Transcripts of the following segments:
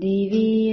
divina.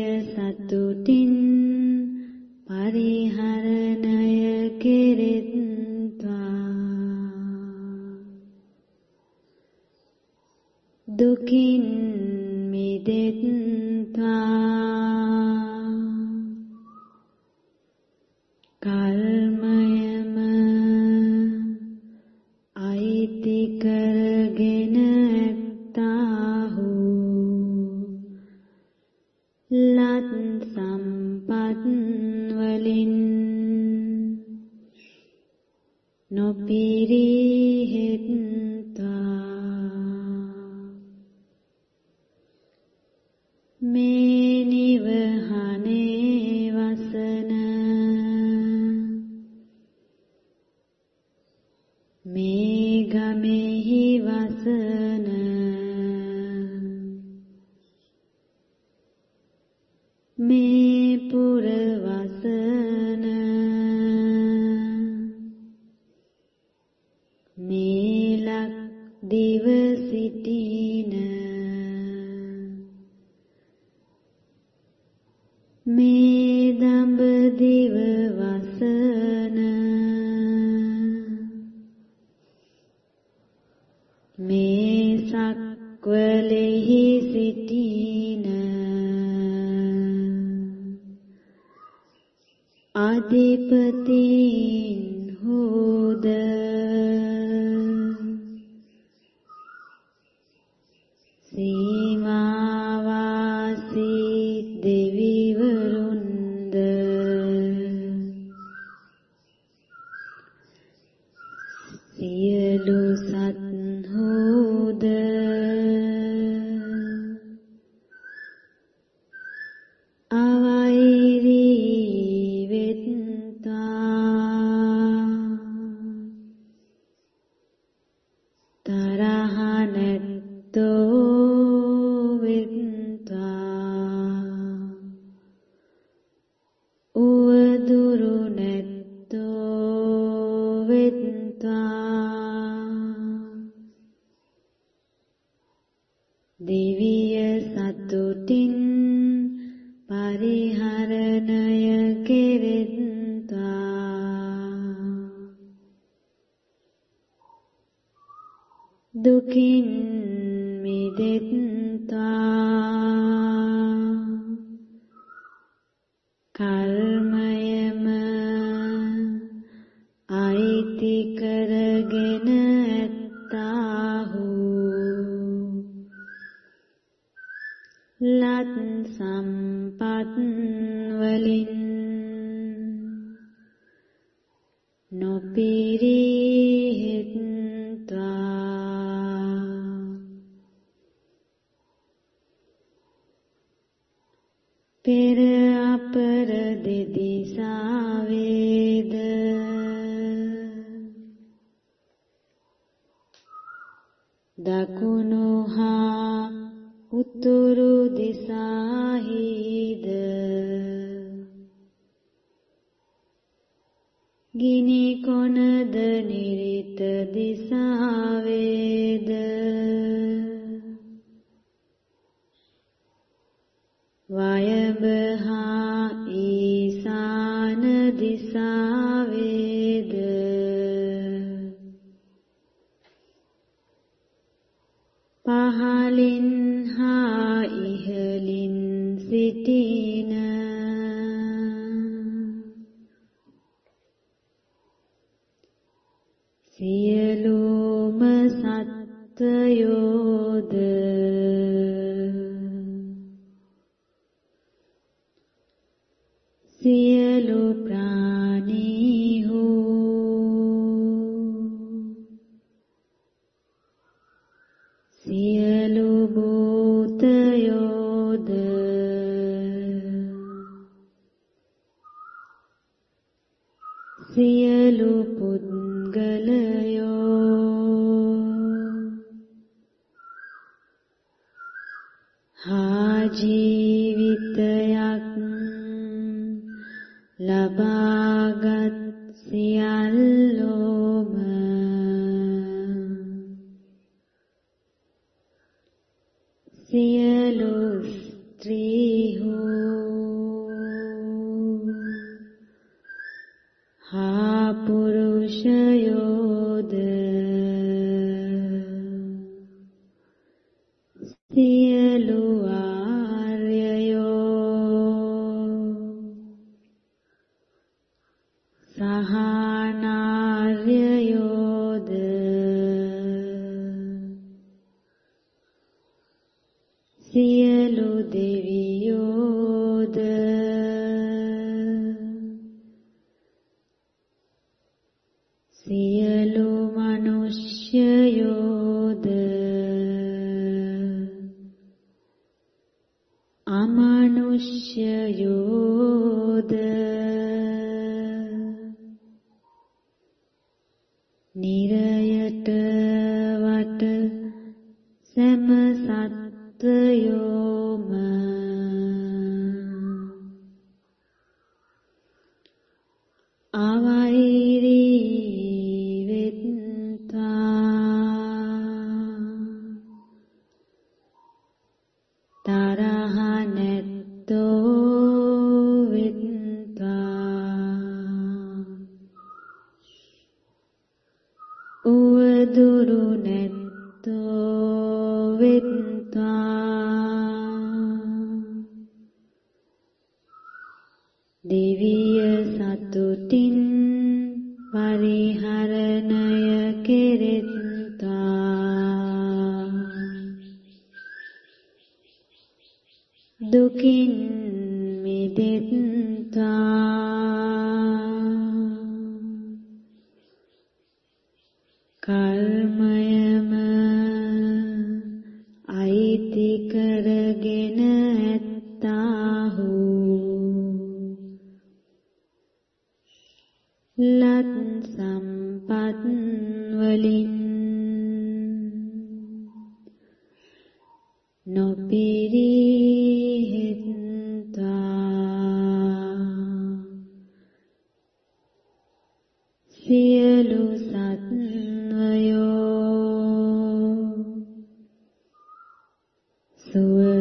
Wayamba the.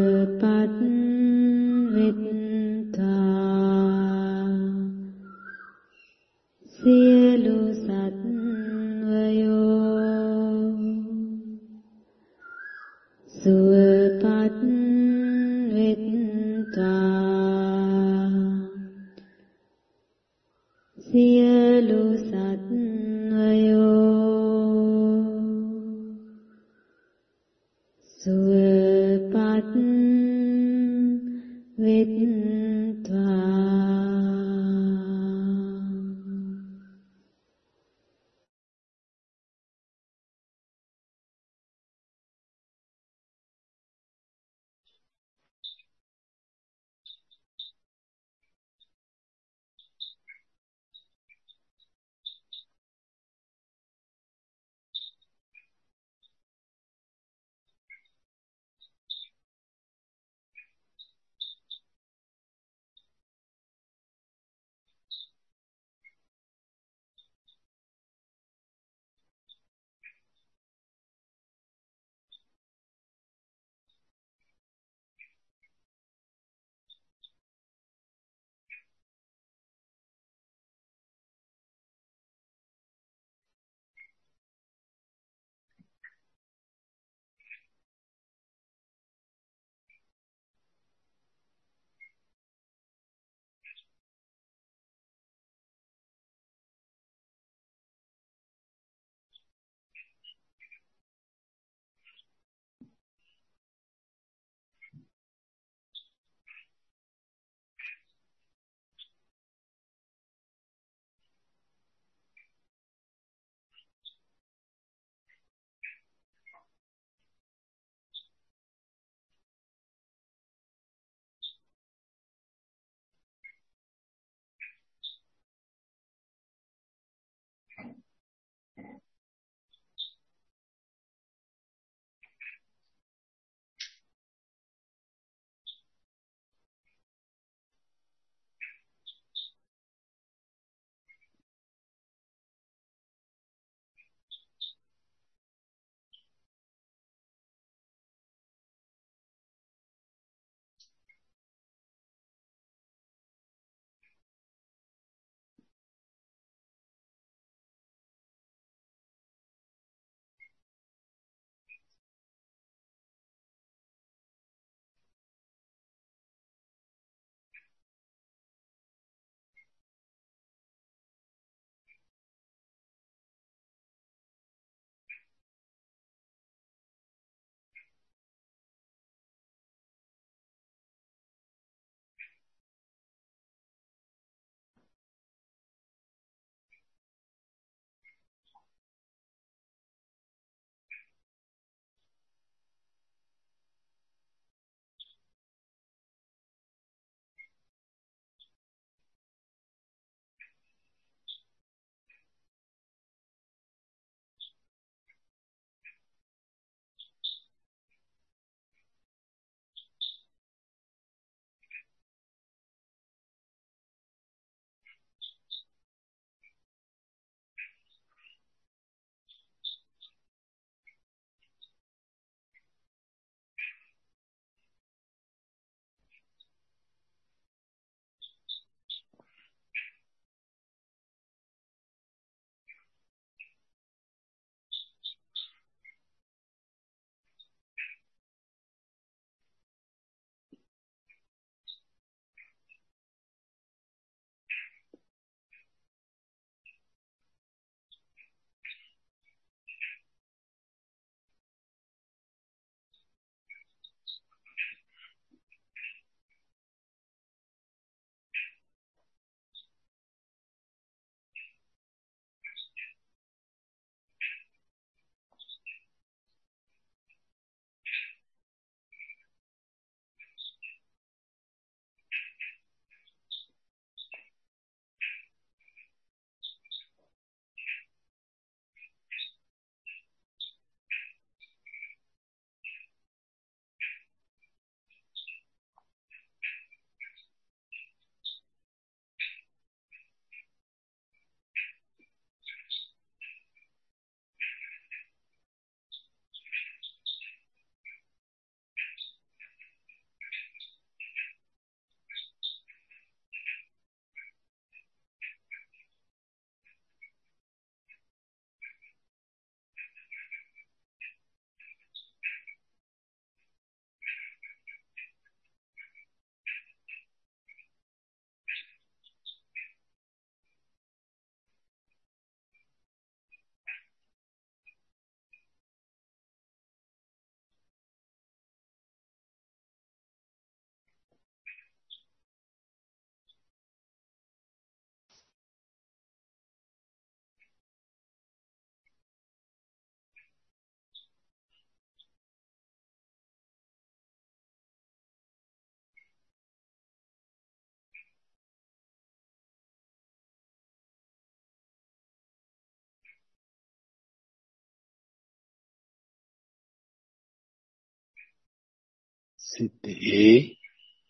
සිතේ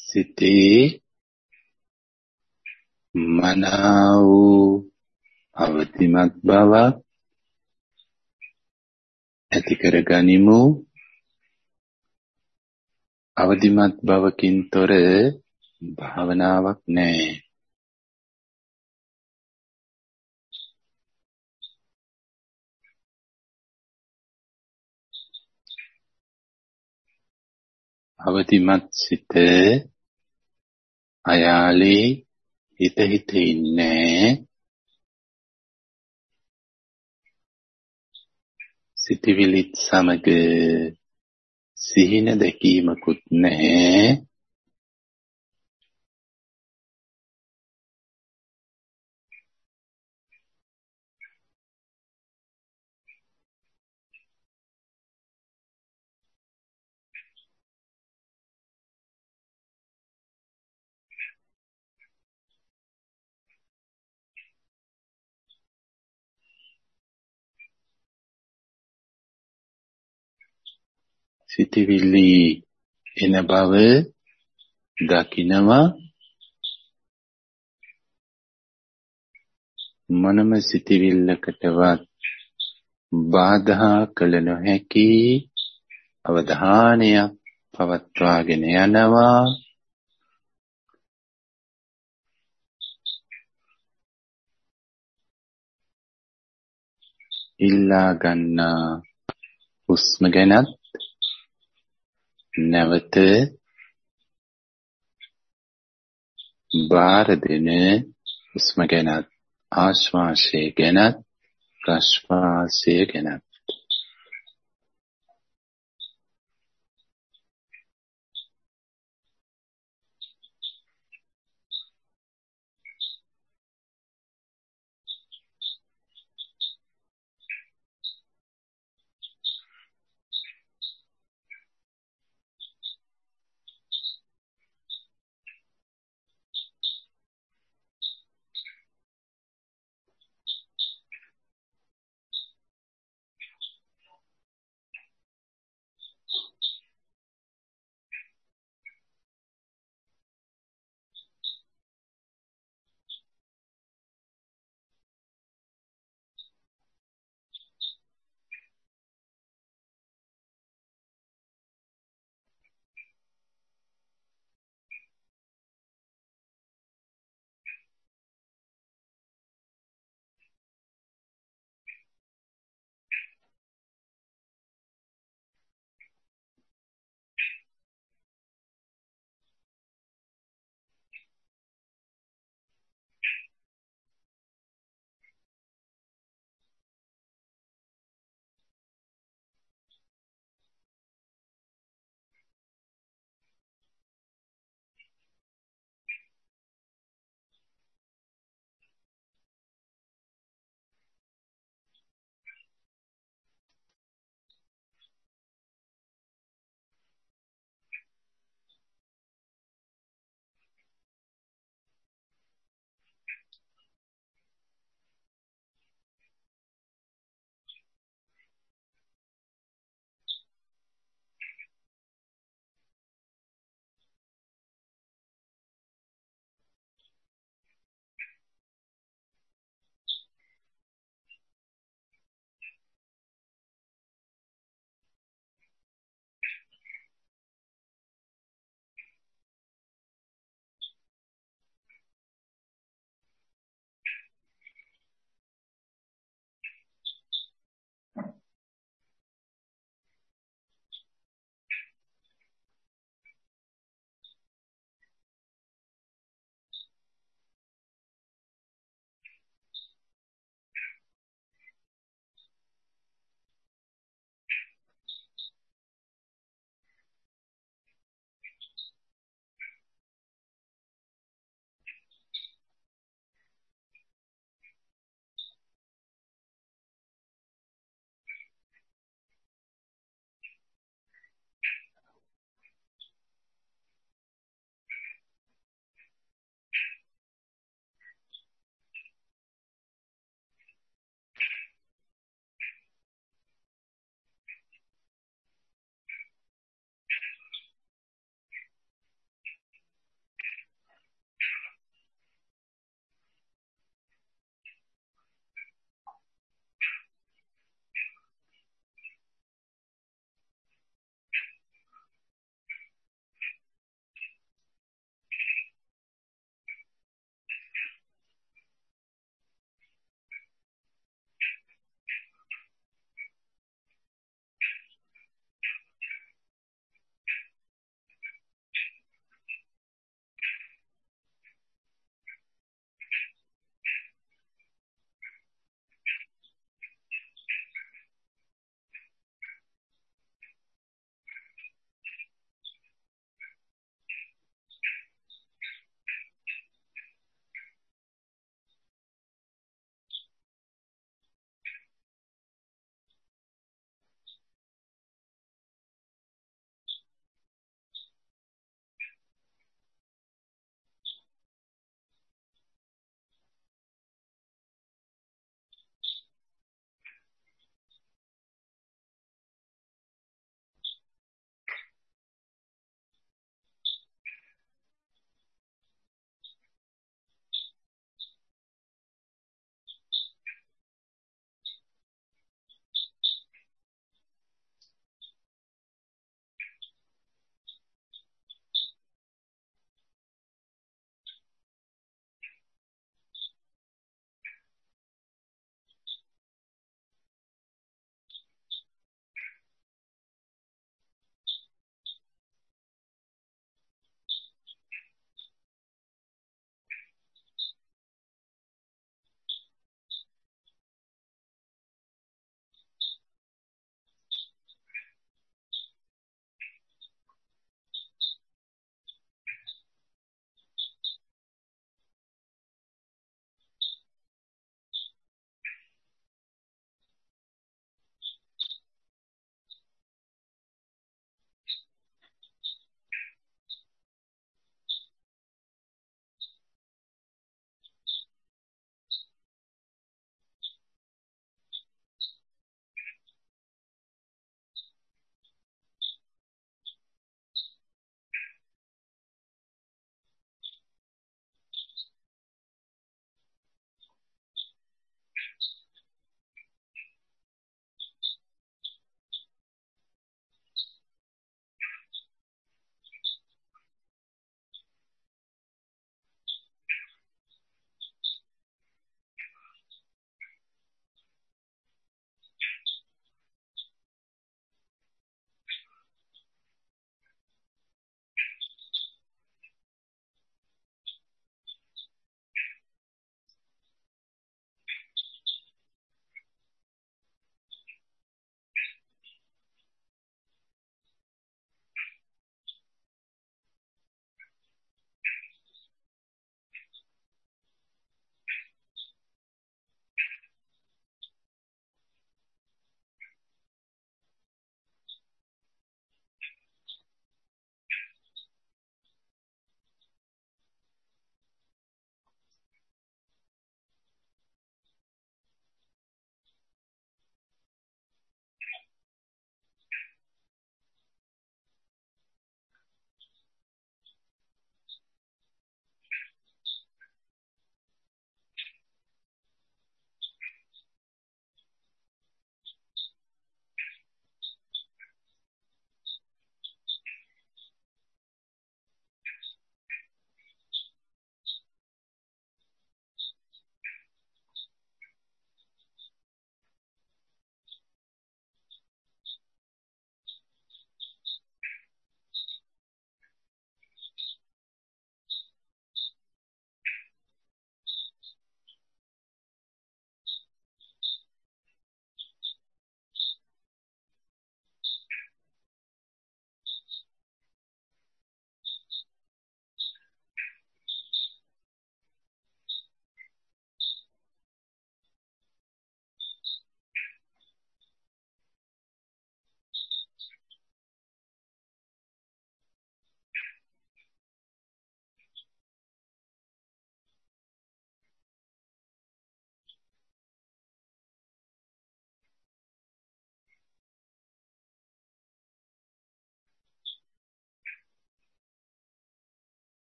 සිතේ මනාව අවතිමත් බවක් ඇති කර ගනිමු අවදිමත් බවකින් තොර භාවනාවක් නැහැ අවදිමත් සිත අයාලේ හිත හිත ඉන්නේ. සිතවිලිත් සමග සිහින දැකීමකුත් නැහැ. සිතවිලි එන බව දකිනවා මනම සිතවිල්ලකටවත් බාධා කළ නොහැකි අවධානයක් පවත්වාගෙන යනවා. ඉල්ලා ගන්නා හුස්ම ගැනත් නැවත බාර දෙන හුස්ම ගැනත් ආශ්වාසය ගැනත් ප්‍රශ්වාසය ගැනත්.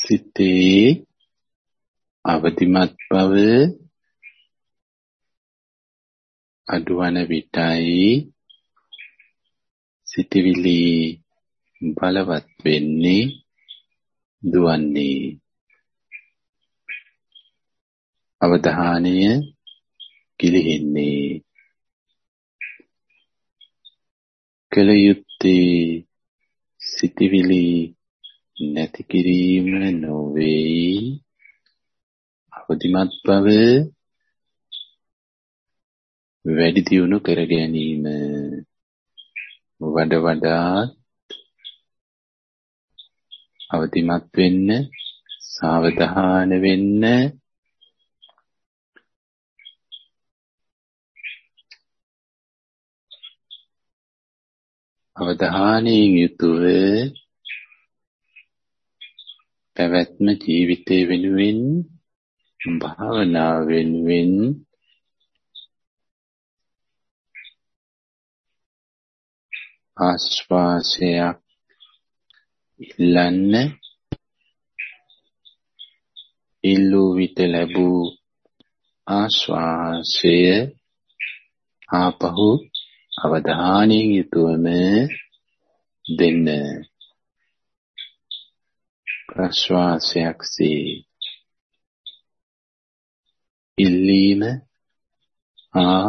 සිතේ අවදිමත් බව අඩුවන විටයි සිතවිලි බලවත් වෙන්නේ දුවන්නේ. අවධානය ගිලිහෙන්නේ කල යුත්තේ සිතවිලි නැති කිරීම නොවේ අවදිමත් බව වැඩි දියුණු කර ගැනීම. වඩ වඩාත් අවදිමත් වෙන්න සාවධාන වෙන්න. අවධානයෙන් යුතුව පැවැත්ම ජීවිතය වෙනුවෙන් භාවනාව වෙනුවෙන් ආශ්වාසයක් ඉල්ලන්න ඉල්ලූ විට ලැබූ ආශ්වාසය ආපහු අවධානයෙන් යුතුවම දෙන්න. ප්‍රශ්වාසයක්සේ ඉල්ලීම හා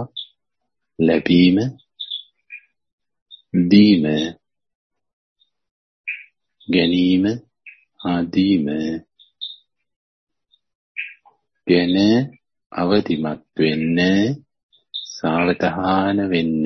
ලැබීම දීම ගැනීම ආදීම ගැන අවදිමත් වෙන්න සාවධාන වෙන්න.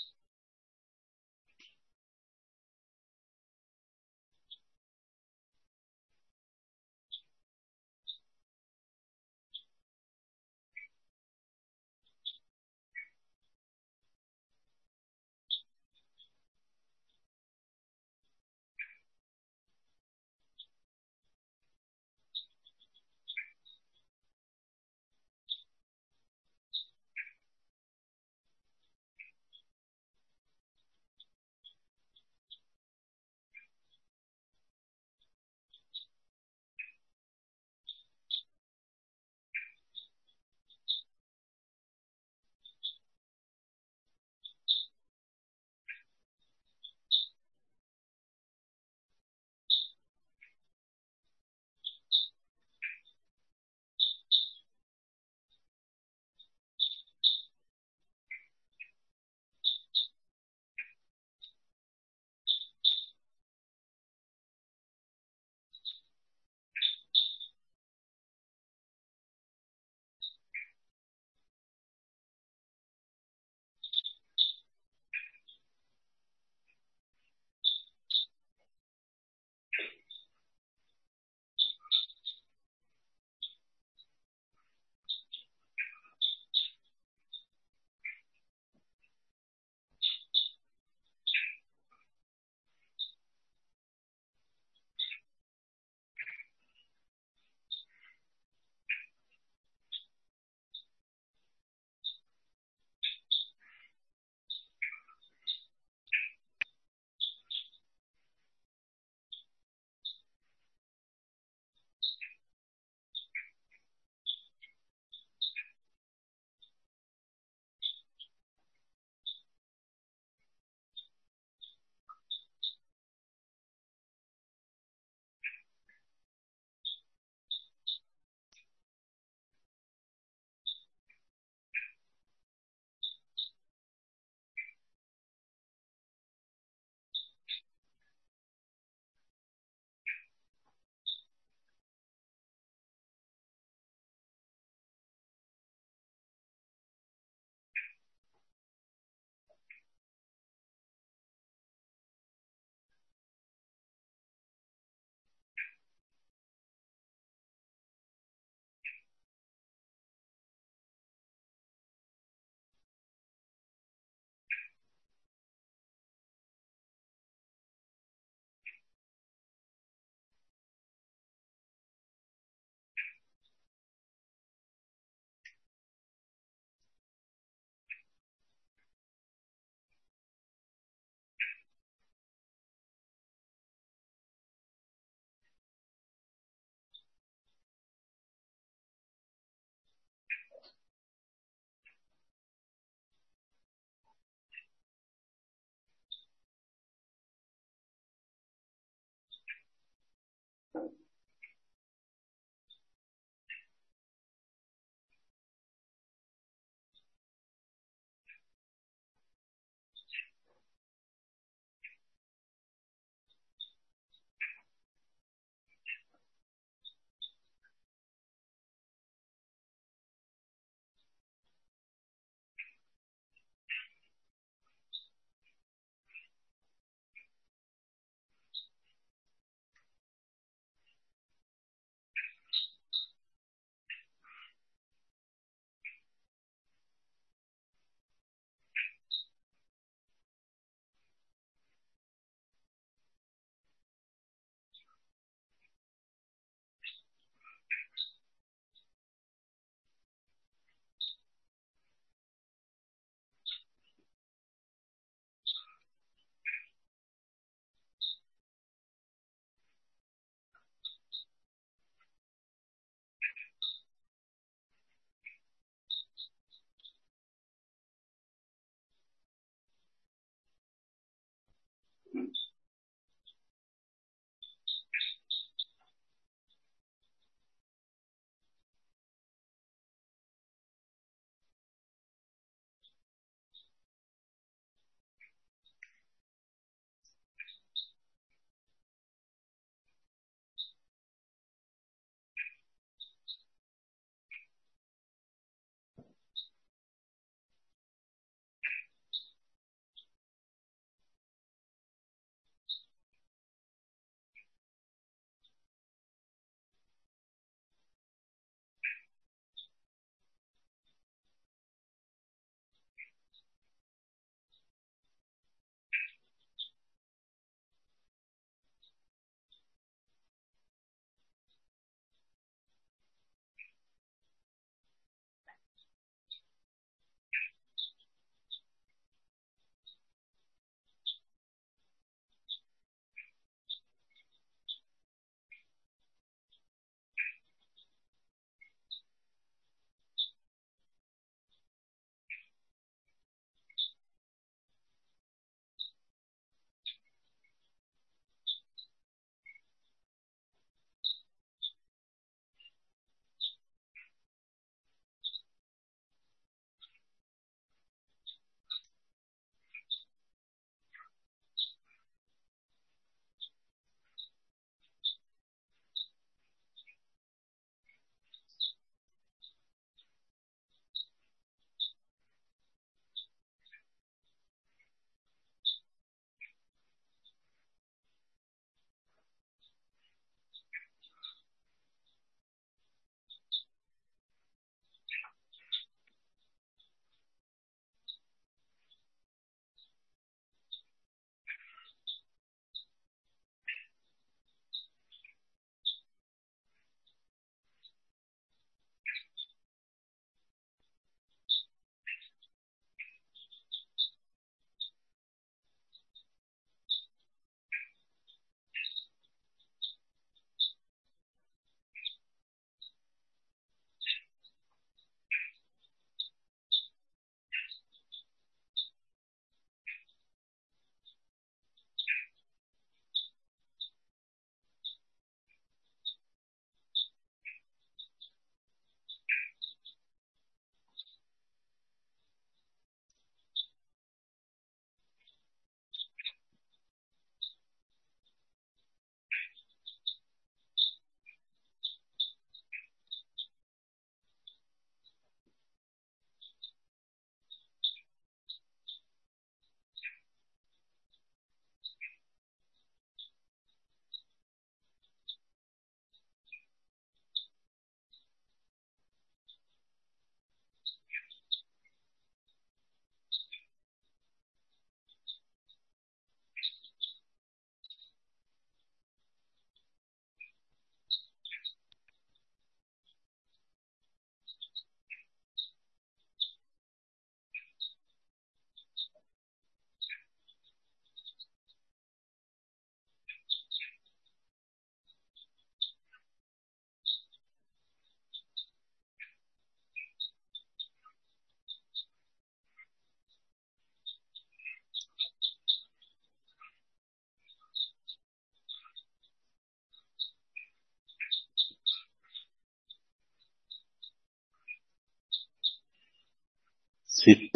සිත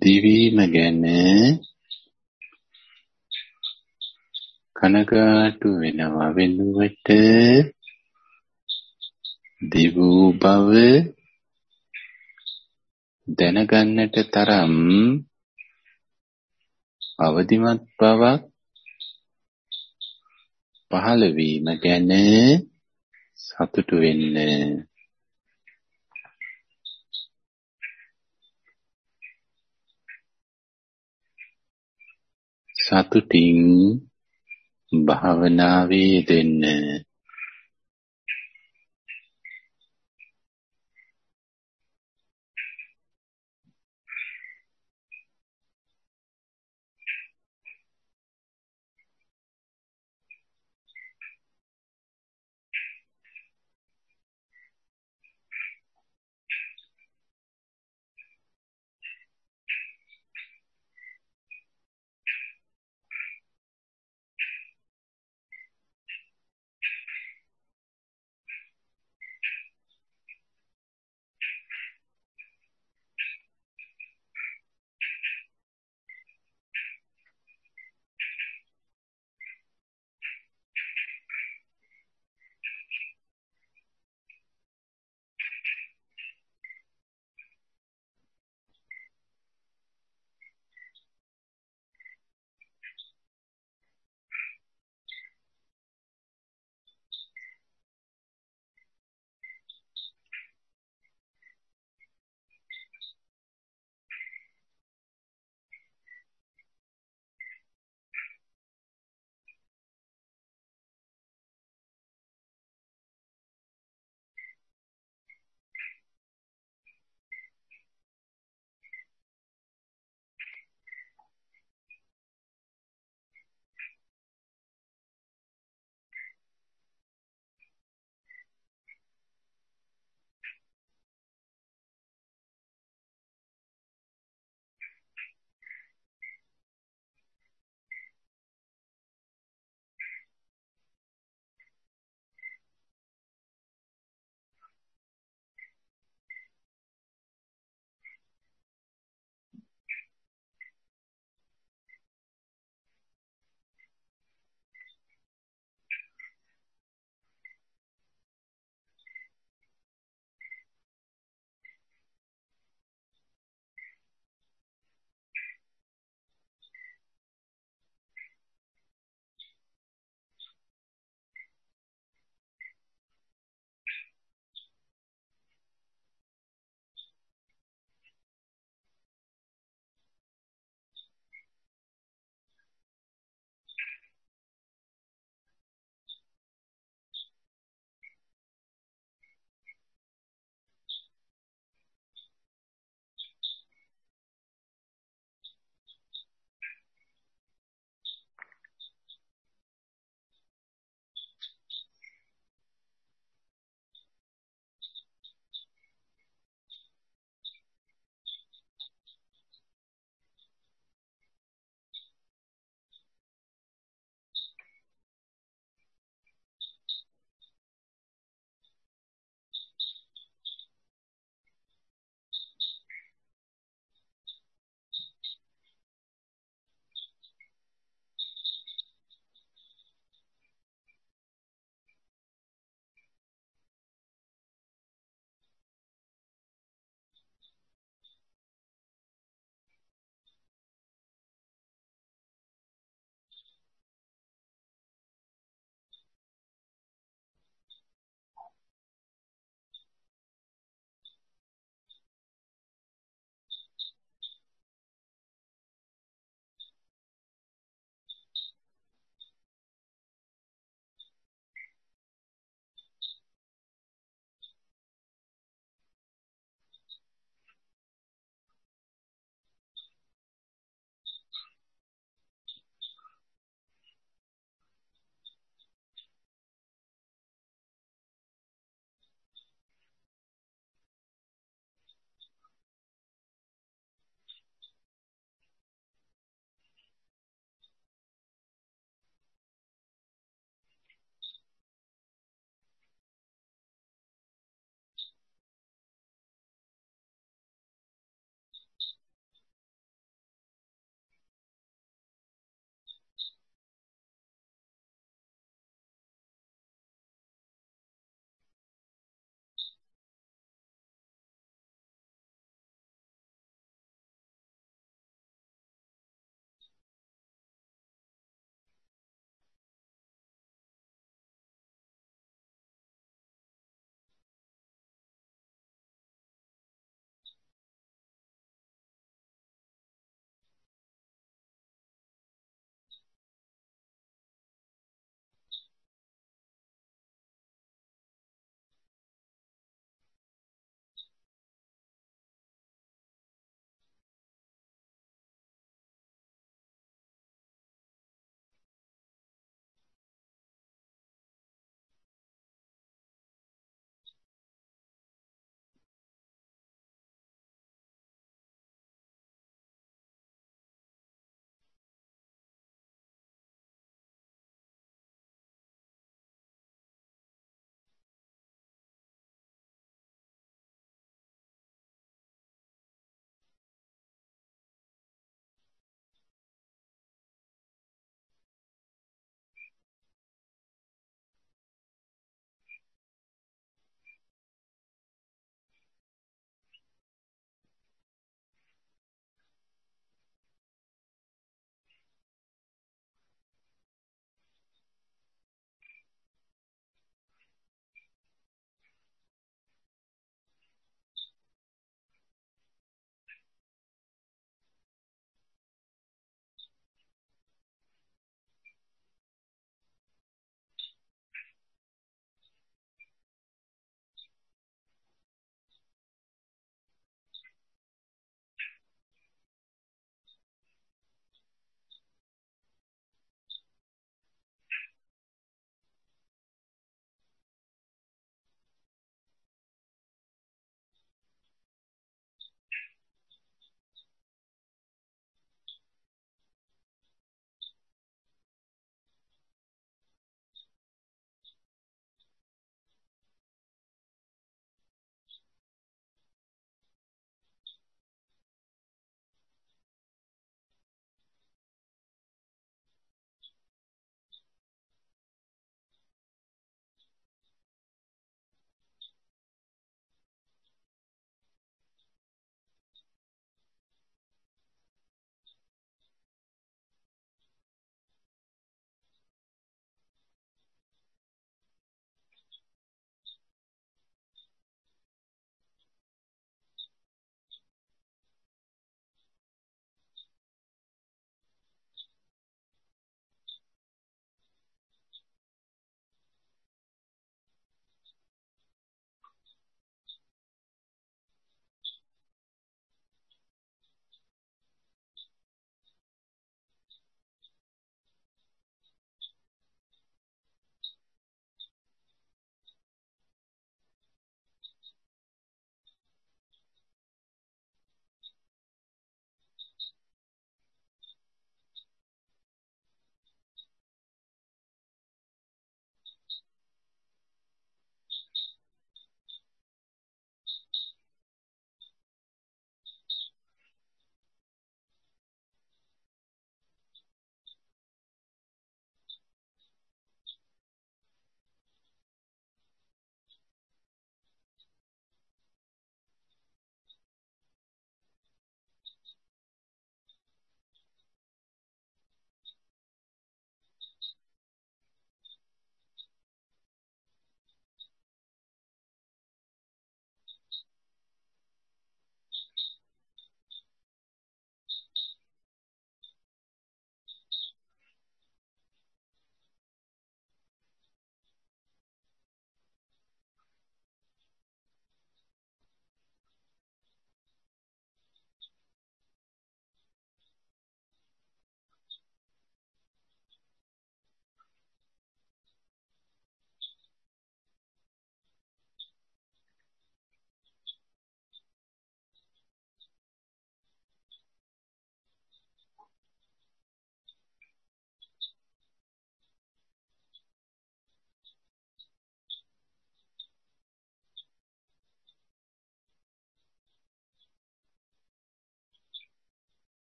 දිවීම ගැන කනගාටු වෙනවා වෙනුවට දිවූ බව දැනගන්නට තරම් අවදිමත් බවක් පහළ වීම ගැන සතුටු වෙන්න සතුටින් භාවනාවේ දෙන්න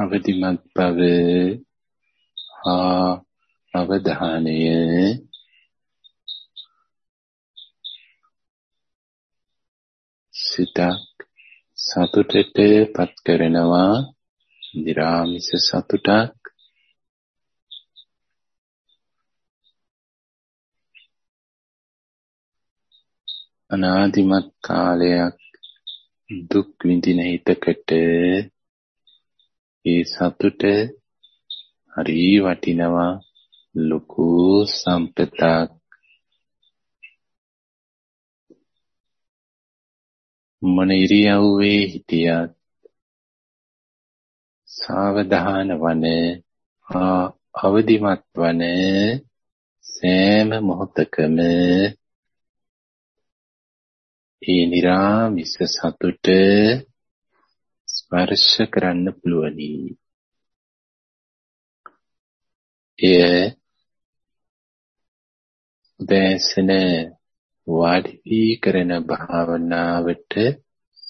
අවදිමත් බව හා අවධානය සිතක් සතුටට පත් කරනවා. නිරාමිස සතුටක්. අනාදිමත් කාලයක් දුක් විඳින හිතකට ඒ සතුට හරි වටිනවා ලොකු සම්පතක්. මොන ඉරියව්වේ හිටියත් සාවධාන වන අවදිමත් වන සෑම මොහොතකම ඒ निराமிස සතුට ස්පර්ශ කරන්න පුළුවනි. එය දැසන වාඩි වී කරන භාවනාවට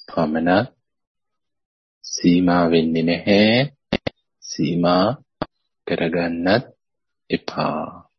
පමණක් සීමා වෙන්නේ නැහැ. සීමා කරගන්නත් එපා.